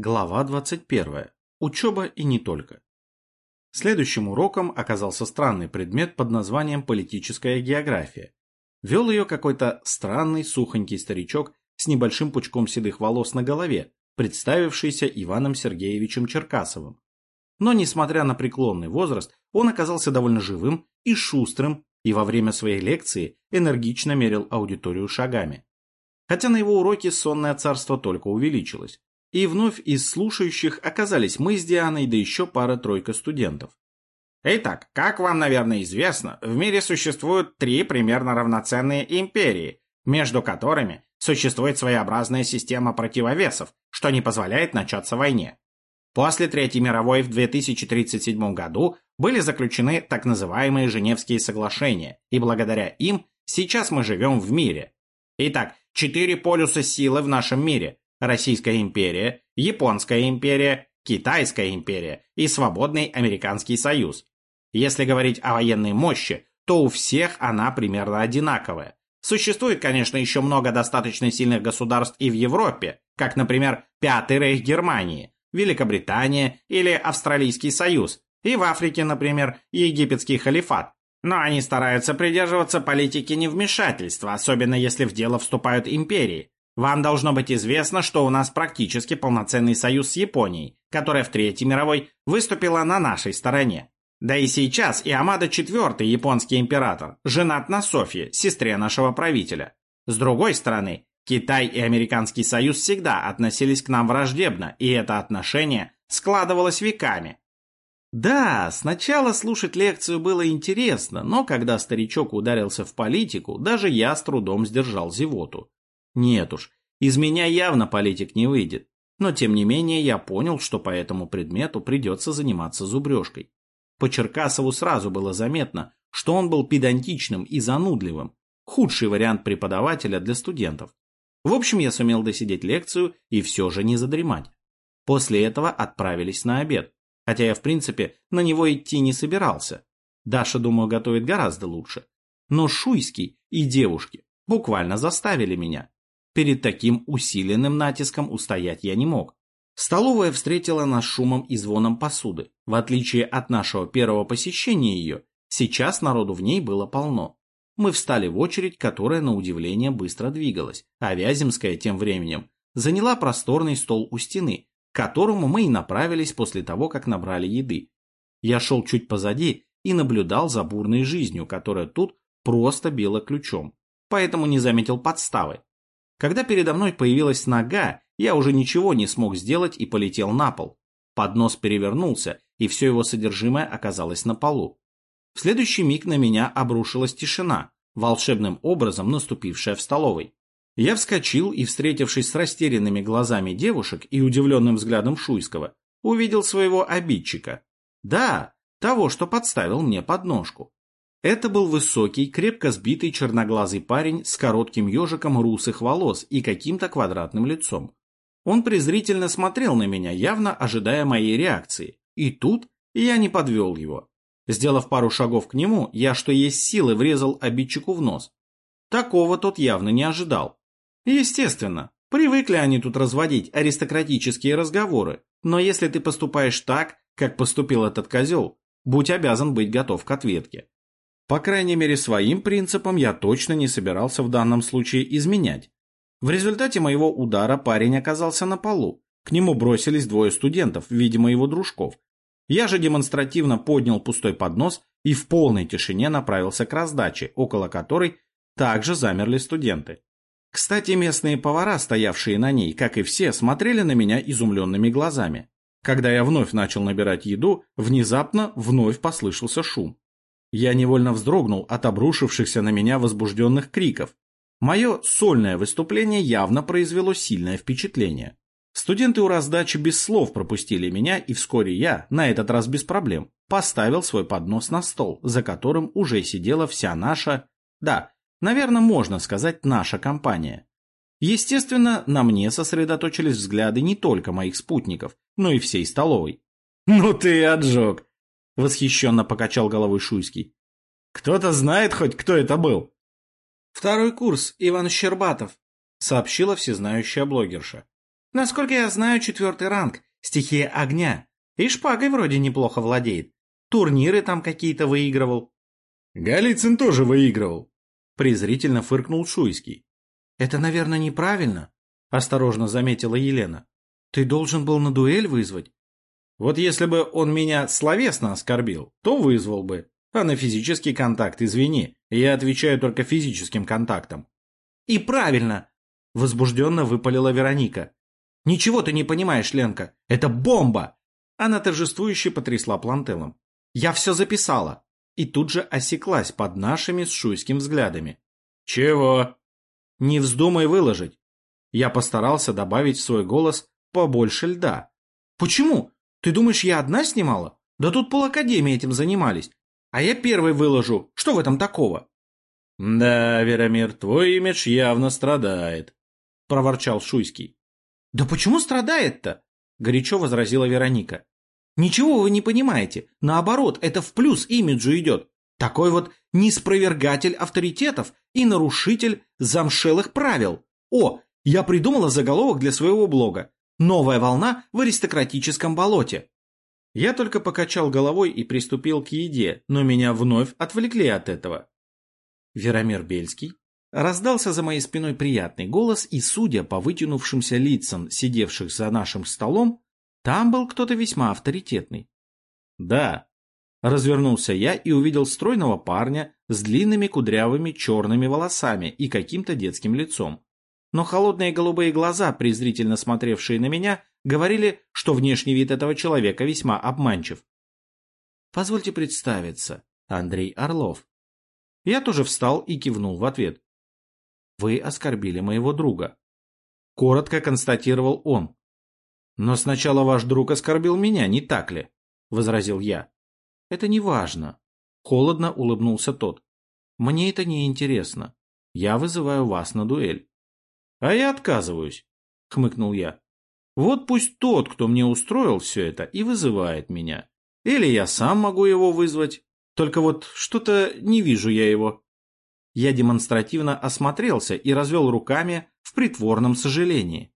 Глава 21. Учеба и не только. Следующим уроком оказался странный предмет под названием политическая география. Вел ее какой-то странный сухонький старичок с небольшим пучком седых волос на голове, представившийся Иваном Сергеевичем Черкасовым. Но, несмотря на преклонный возраст, он оказался довольно живым и шустрым, и во время своей лекции энергично мерил аудиторию шагами. Хотя на его уроке сонное царство только увеличилось. И вновь из слушающих оказались мы с Дианой, да еще пара-тройка студентов. Итак, как вам, наверное, известно, в мире существуют три примерно равноценные империи, между которыми существует своеобразная система противовесов, что не позволяет начаться войне. После Третьей мировой в 2037 году были заключены так называемые Женевские соглашения, и благодаря им сейчас мы живем в мире. Итак, четыре полюса силы в нашем мире, Российская империя, Японская империя, Китайская империя и Свободный Американский Союз. Если говорить о военной мощи, то у всех она примерно одинаковая. Существует, конечно, еще много достаточно сильных государств и в Европе, как, например, Пятый Рейх Германии, Великобритания или Австралийский Союз, и в Африке, например, Египетский халифат. Но они стараются придерживаться политики невмешательства, особенно если в дело вступают империи, вам должно быть известно, что у нас практически полноценный союз с Японией, которая в Третьей мировой выступила на нашей стороне. Да и сейчас Иамада IV, японский император, женат на Софье, сестре нашего правителя. С другой стороны, Китай и Американский союз всегда относились к нам враждебно, и это отношение складывалось веками. Да, сначала слушать лекцию было интересно, но когда старичок ударился в политику, даже я с трудом сдержал зевоту. Нет уж, из меня явно политик не выйдет. Но тем не менее я понял, что по этому предмету придется заниматься зубрежкой. По Черкасову сразу было заметно, что он был педантичным и занудливым. Худший вариант преподавателя для студентов. В общем, я сумел досидеть лекцию и все же не задремать. После этого отправились на обед. Хотя я, в принципе, на него идти не собирался. Даша, думаю, готовит гораздо лучше. Но Шуйский и девушки буквально заставили меня. Перед таким усиленным натиском устоять я не мог. Столовая встретила нас шумом и звоном посуды. В отличие от нашего первого посещения ее, сейчас народу в ней было полно. Мы встали в очередь, которая, на удивление, быстро двигалась, а Вяземская тем временем заняла просторный стол у стены, к которому мы и направились после того, как набрали еды. Я шел чуть позади и наблюдал за бурной жизнью, которая тут просто била ключом, поэтому не заметил подставы. Когда передо мной появилась нога, я уже ничего не смог сделать и полетел на пол. Поднос перевернулся, и все его содержимое оказалось на полу. В следующий миг на меня обрушилась тишина, волшебным образом наступившая в столовой. Я вскочил и, встретившись с растерянными глазами девушек и удивленным взглядом Шуйского, увидел своего обидчика. Да, того, что подставил мне подножку. Это был высокий, крепко сбитый черноглазый парень с коротким ежиком русых волос и каким-то квадратным лицом. Он презрительно смотрел на меня, явно ожидая моей реакции. И тут я не подвел его. Сделав пару шагов к нему, я что есть силы врезал обидчику в нос. Такого тот явно не ожидал. Естественно, привыкли они тут разводить аристократические разговоры, но если ты поступаешь так, как поступил этот козел, будь обязан быть готов к ответке. По крайней мере, своим принципам я точно не собирался в данном случае изменять. В результате моего удара парень оказался на полу. К нему бросились двое студентов, видимо, его дружков. Я же демонстративно поднял пустой поднос и в полной тишине направился к раздаче, около которой также замерли студенты. Кстати, местные повара, стоявшие на ней, как и все, смотрели на меня изумленными глазами. Когда я вновь начал набирать еду, внезапно вновь послышался шум. Я невольно вздрогнул от обрушившихся на меня возбужденных криков. Мое сольное выступление явно произвело сильное впечатление. Студенты у раздачи без слов пропустили меня, и вскоре я, на этот раз без проблем, поставил свой поднос на стол, за которым уже сидела вся наша... Да, наверное, можно сказать, наша компания. Естественно, на мне сосредоточились взгляды не только моих спутников, но и всей столовой. «Ну ты отжег!» Восхищенно покачал головой Шуйский. Кто-то знает хоть, кто это был? Второй курс, Иван Щербатов, сообщила всезнающая блогерша. Насколько я знаю, четвертый ранг, стихия огня. И шпагой вроде неплохо владеет. Турниры там какие-то выигрывал. Голицын тоже выигрывал. Презрительно фыркнул Шуйский. Это, наверное, неправильно, осторожно заметила Елена. Ты должен был на дуэль вызвать. Вот если бы он меня словесно оскорбил, то вызвал бы. А на физический контакт, извини, я отвечаю только физическим контактом. И правильно, возбужденно выпалила Вероника. Ничего ты не понимаешь, Ленка. Это бомба! Она торжествующе потрясла плантелом. Я все записала. И тут же осеклась под нашими с Шуйским взглядами. Чего? Не вздумай выложить. Я постарался добавить в свой голос побольше льда. Почему? Ты думаешь, я одна снимала? Да тут полакадемии этим занимались. А я первый выложу. Что в этом такого? Да, Веромир, твой имидж явно страдает, проворчал Шуйский. Да почему страдает-то? Горячо возразила Вероника. Ничего вы не понимаете. Наоборот, это в плюс имиджу идет. Такой вот неспровергатель авторитетов и нарушитель замшелых правил. О, я придумала заголовок для своего блога. Новая волна в аристократическом болоте. Я только покачал головой и приступил к еде, но меня вновь отвлекли от этого. Веромир Бельский раздался за моей спиной приятный голос, и, судя по вытянувшимся лицам сидевших за нашим столом, там был кто-то весьма авторитетный. Да, развернулся я и увидел стройного парня с длинными кудрявыми черными волосами и каким-то детским лицом. Но холодные голубые глаза, презрительно смотревшие на меня, говорили, что внешний вид этого человека весьма обманчив. Позвольте представиться, Андрей Орлов. Я тоже встал и кивнул в ответ. Вы оскорбили моего друга. Коротко констатировал он. Но сначала ваш друг оскорбил меня, не так ли? Возразил я. Это не важно. Холодно улыбнулся тот. Мне это не интересно. Я вызываю вас на дуэль. А я отказываюсь, хмыкнул я. Вот пусть тот, кто мне устроил все это, и вызывает меня. Или я сам могу его вызвать. Только вот что-то не вижу я его. Я демонстративно осмотрелся и развел руками в притворном сожалении.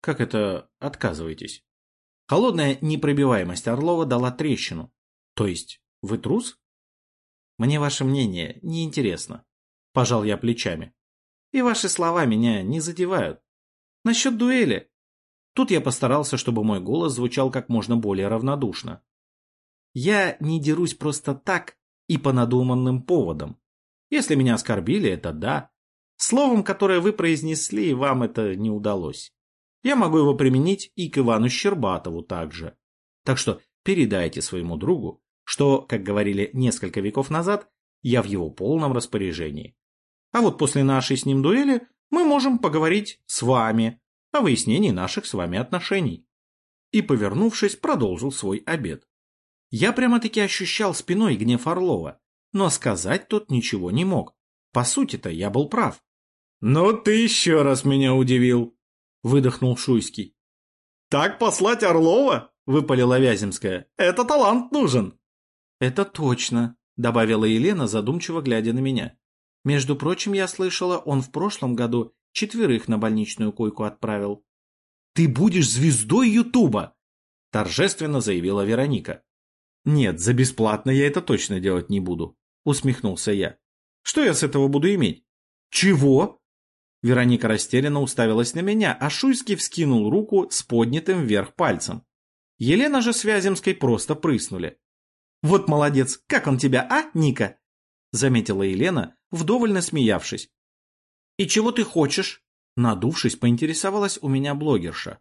Как это отказываетесь? Холодная непробиваемость Орлова дала трещину. То есть, вы трус? Мне ваше мнение не интересно. Пожал я плечами. И ваши слова меня не задевают. Насчет дуэли. Тут я постарался, чтобы мой голос звучал как можно более равнодушно. Я не дерусь просто так и по надуманным поводам. Если меня оскорбили, это да. Словом, которое вы произнесли, вам это не удалось. Я могу его применить и к Ивану Щербатову также. Так что передайте своему другу, что, как говорили несколько веков назад, я в его полном распоряжении. А вот после нашей с ним дуэли мы можем поговорить с вами, о выяснении наших с вами отношений. И, повернувшись, продолжил свой обед. Я прямо-таки ощущал спиной гнев Орлова, но сказать тот ничего не мог. По сути-то я был прав. «Ну ты еще раз меня удивил», — выдохнул Шуйский. «Так послать Орлова?» — выпалила Вяземская. «Это талант нужен». «Это точно», — добавила Елена, задумчиво глядя на меня. «Между прочим, я слышала, он в прошлом году четверых на больничную койку отправил. «Ты будешь звездой Ютуба!» – торжественно заявила Вероника. «Нет, за бесплатно я это точно делать не буду», – усмехнулся я. «Что я с этого буду иметь?» «Чего?» Вероника растерянно уставилась на меня, а Шуйский вскинул руку с поднятым вверх пальцем. Елена же с Вяземской просто прыснули. «Вот молодец, как он тебя, а, Ника?» Заметила Елена, вдоволь насмеявшись. «И чего ты хочешь?» Надувшись, поинтересовалась у меня блогерша.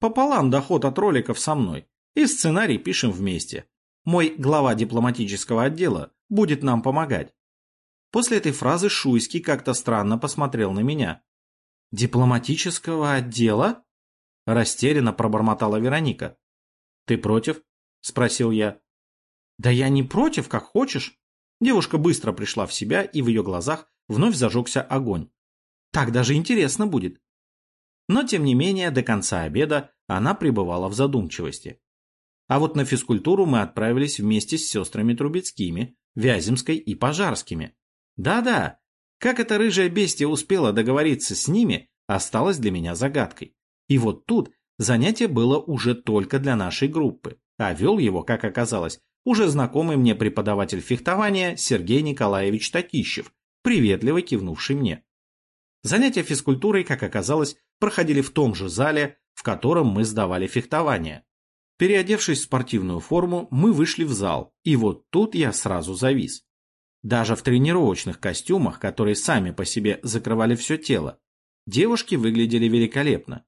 «Пополам доход от роликов со мной. И сценарий пишем вместе. Мой глава дипломатического отдела будет нам помогать». После этой фразы Шуйский как-то странно посмотрел на меня. «Дипломатического отдела?» Растерянно пробормотала Вероника. «Ты против?» – спросил я. «Да я не против, как хочешь». Девушка быстро пришла в себя, и в ее глазах вновь зажегся огонь. Так даже интересно будет. Но, тем не менее, до конца обеда она пребывала в задумчивости. А вот на физкультуру мы отправились вместе с сестрами Трубецкими, Вяземской и Пожарскими. Да-да, как эта рыжая бестия успела договориться с ними, осталось для меня загадкой. И вот тут занятие было уже только для нашей группы, а вел его, как оказалось, уже знакомый мне преподаватель фехтования Сергей Николаевич Татищев, приветливо кивнувший мне. Занятия физкультурой, как оказалось, проходили в том же зале, в котором мы сдавали фехтование. Переодевшись в спортивную форму, мы вышли в зал, и вот тут я сразу завис. Даже в тренировочных костюмах, которые сами по себе закрывали все тело, девушки выглядели великолепно.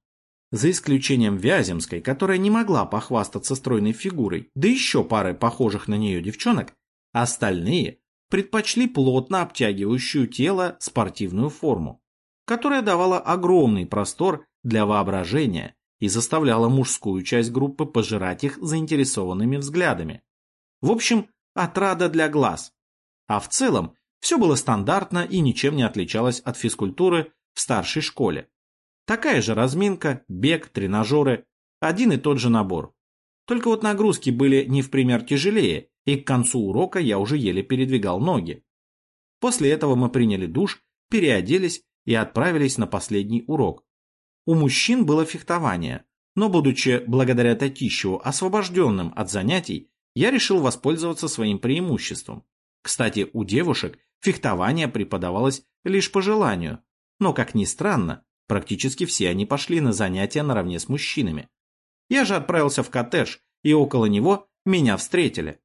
За исключением Вяземской, которая не могла похвастаться стройной фигурой, да еще парой похожих на нее девчонок, остальные предпочли плотно обтягивающую тело спортивную форму, которая давала огромный простор для воображения и заставляла мужскую часть группы пожирать их заинтересованными взглядами. В общем, отрада для глаз. А в целом, все было стандартно и ничем не отличалось от физкультуры в старшей школе. Такая же разминка, бег, тренажеры, один и тот же набор. Только вот нагрузки были не в пример тяжелее, и к концу урока я уже еле передвигал ноги. После этого мы приняли душ, переоделись и отправились на последний урок. У мужчин было фехтование, но, будучи благодаря Татищеву освобожденным от занятий, я решил воспользоваться своим преимуществом. Кстати, у девушек фехтование преподавалось лишь по желанию, но, как ни странно, практически все они пошли на занятия наравне с мужчинами. Я же отправился в коттедж, и около него меня встретили.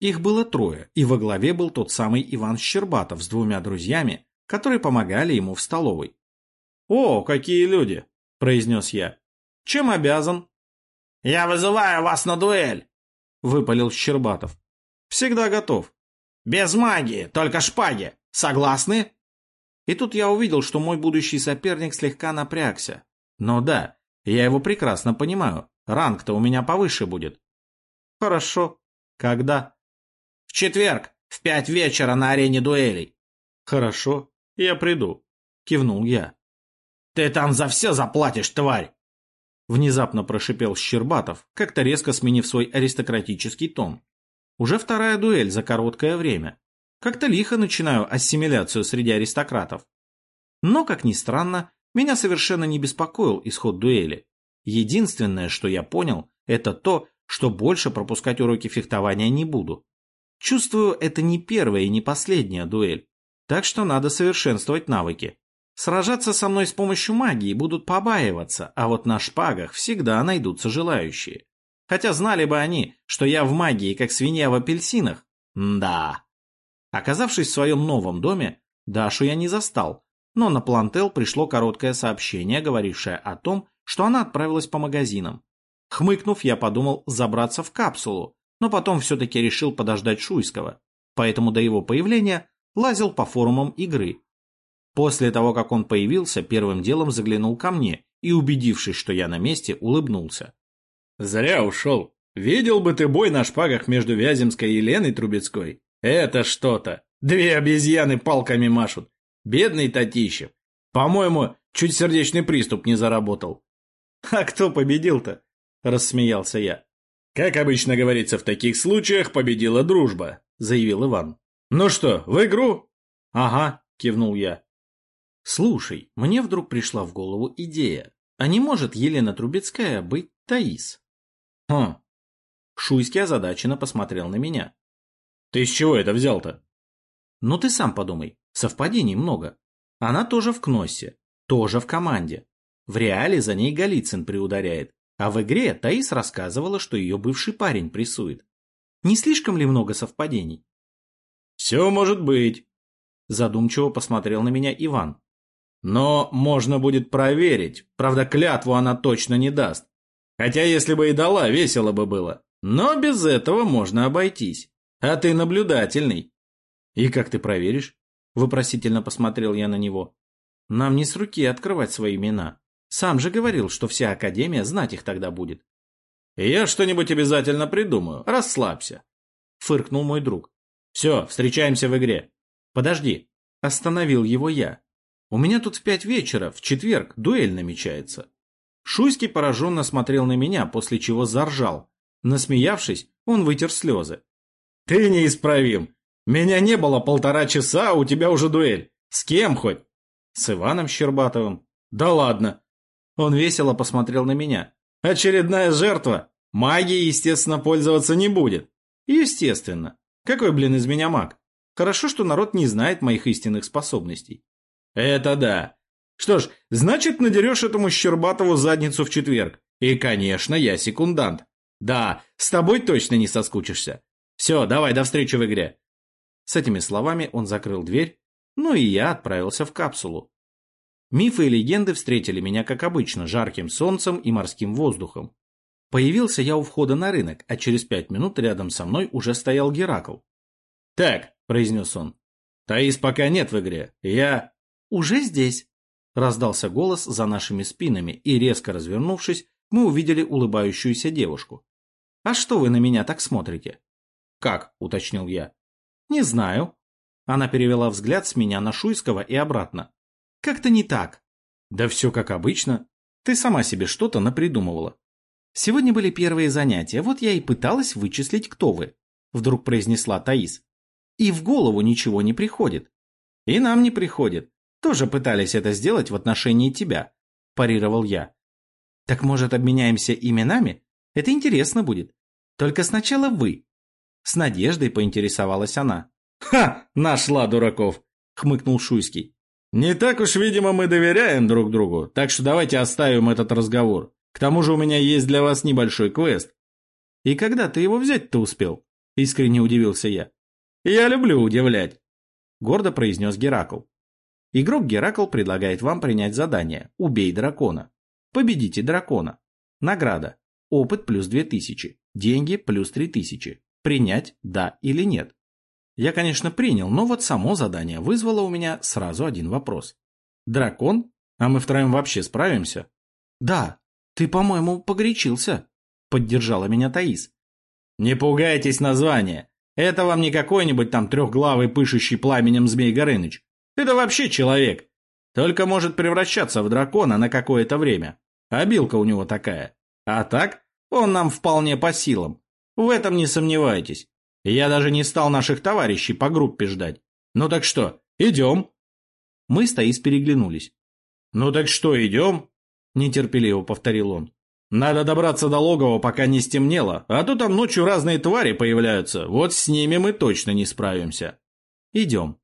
Их было трое, и во главе был тот самый Иван Щербатов с двумя друзьями, которые помогали ему в столовой. «О, какие люди!» – произнес я. «Чем обязан?» «Я вызываю вас на дуэль!» – выпалил Щербатов. «Всегда готов». «Без магии, только шпаги. Согласны?» И тут я увидел, что мой будущий соперник слегка напрягся. Но да, я его прекрасно понимаю. Ранг-то у меня повыше будет. Хорошо. Когда? В четверг, в пять вечера на арене дуэлей. Хорошо, я приду. Кивнул я. Ты там за все заплатишь, тварь! Внезапно прошипел Щербатов, как-то резко сменив свой аристократический тон. Уже вторая дуэль за короткое время. Как-то лихо начинаю ассимиляцию среди аристократов. Но, как ни странно, меня совершенно не беспокоил исход дуэли. Единственное, что я понял, это то, что больше пропускать уроки фехтования не буду. Чувствую, это не первая и не последняя дуэль. Так что надо совершенствовать навыки. Сражаться со мной с помощью магии будут побаиваться, а вот на шпагах всегда найдутся желающие. Хотя знали бы они, что я в магии, как свинья в апельсинах. Да. Оказавшись в своем новом доме, Дашу я не застал, но на Плантел пришло короткое сообщение, говорившее о том, что она отправилась по магазинам. Хмыкнув, я подумал забраться в капсулу, но потом все-таки решил подождать Шуйского, поэтому до его появления лазил по форумам игры. После того, как он появился, первым делом заглянул ко мне и, убедившись, что я на месте, улыбнулся. «Зря ушел. Видел бы ты бой на шпагах между Вяземской и Леной Трубецкой. Это что-то. Две обезьяны палками машут. Бедный Татищев. По-моему, чуть сердечный приступ не заработал». «А кто победил-то?» – рассмеялся я. «Как обычно говорится в таких случаях, победила дружба», – заявил Иван. «Ну что, в игру?» «Ага», — кивнул я. «Слушай, мне вдруг пришла в голову идея. А не может Елена Трубецкая быть Таис?» «Хм». Шуйский озадаченно посмотрел на меня. «Ты с чего это взял-то?» «Ну ты сам подумай. Совпадений много. Она тоже в Кноссе, тоже в команде. В реале за ней Голицын приударяет, а в игре Таис рассказывала, что ее бывший парень прессует. Не слишком ли много совпадений?» «Все может быть», — задумчиво посмотрел на меня Иван. «Но можно будет проверить. Правда, клятву она точно не даст. Хотя если бы и дала, весело бы было. Но без этого можно обойтись. А ты наблюдательный». «И как ты проверишь?» — вопросительно посмотрел я на него. «Нам не с руки открывать свои имена. Сам же говорил, что вся Академия знать их тогда будет». «Я что-нибудь обязательно придумаю. Расслабься», — фыркнул мой друг. Все, встречаемся в игре. Подожди. Остановил его я. У меня тут в пять вечера, в четверг, дуэль намечается. Шуйский пораженно смотрел на меня, после чего заржал. Насмеявшись, он вытер слезы. «Ты неисправим! Меня не было полтора часа, у тебя уже дуэль. С кем хоть?» «С Иваном Щербатовым». «Да ладно!» Он весело посмотрел на меня. Очередная жертва. Магией, естественно, пользоваться не будет. Естественно. Какой, блин, из меня маг? Хорошо, что народ не знает моих истинных способностей. Это да. Что ж, значит, надерешь этому Щербатову задницу в четверг. И, конечно, я секундант. Да, с тобой точно не соскучишься. Все, давай, до встречи в игре. С этими словами он закрыл дверь, ну и я отправился в капсулу. Мифы и легенды встретили меня, как обычно, жарким солнцем и морским воздухом. Появился я у входа на рынок, а через пять минут рядом со мной уже стоял Геракл. «Так», — произнес он, — «Таис пока нет в игре. Я...» «Уже здесь», — раздался голос за нашими спинами, и, резко развернувшись, мы увидели улыбающуюся девушку. «А что вы на меня так смотрите?» «Как?» — уточнил я. «Не знаю». Она перевела взгляд с меня на Шуйского и обратно. «Как-то не так». «Да все как обычно. Ты сама себе что-то напридумывала». «Сегодня были первые занятия, вот я и пыталась вычислить, кто вы», — вдруг произнесла Таис. «И в голову ничего не приходит». «И нам не приходит. Тоже пытались это сделать в отношении тебя», – парировал я. «Так, может, обменяемся именами? Это интересно будет. Только сначала вы». С надеждой поинтересовалась она. «Ха! Нашла дураков!» – хмыкнул Шуйский. «Не так уж, видимо, мы доверяем друг другу, так что давайте оставим этот разговор. К тому же у меня есть для вас небольшой квест». «И когда ты его взять-то успел?» – искренне удивился я. «Я люблю удивлять», – гордо произнес Геракл. Игрок Геракл предлагает вам принять задание «Убей дракона». Победите дракона. Награда. Опыт плюс 2000. Деньги плюс 3000. Принять да или нет. Я, конечно, принял, но вот само задание вызвало у меня сразу один вопрос. Дракон? А мы втроем вообще справимся? Да, ты, по-моему, погорячился, поддержала меня Таис. Не пугайтесь названия. Это вам не какой-нибудь там трехглавый пышущий пламенем Змей Горыныч. Это вообще человек. Только может превращаться в дракона на какое-то время. Обилка у него такая. А так, он нам вполне по силам. В этом не сомневайтесь. Я даже не стал наших товарищей по группе ждать. Ну так что, идем?» Мы с Таис переглянулись. «Ну так что, идем?» – нетерпеливо повторил он. «Надо добраться до логова, пока не стемнело, а то там ночью разные твари появляются, вот с ними мы точно не справимся». «Идем»,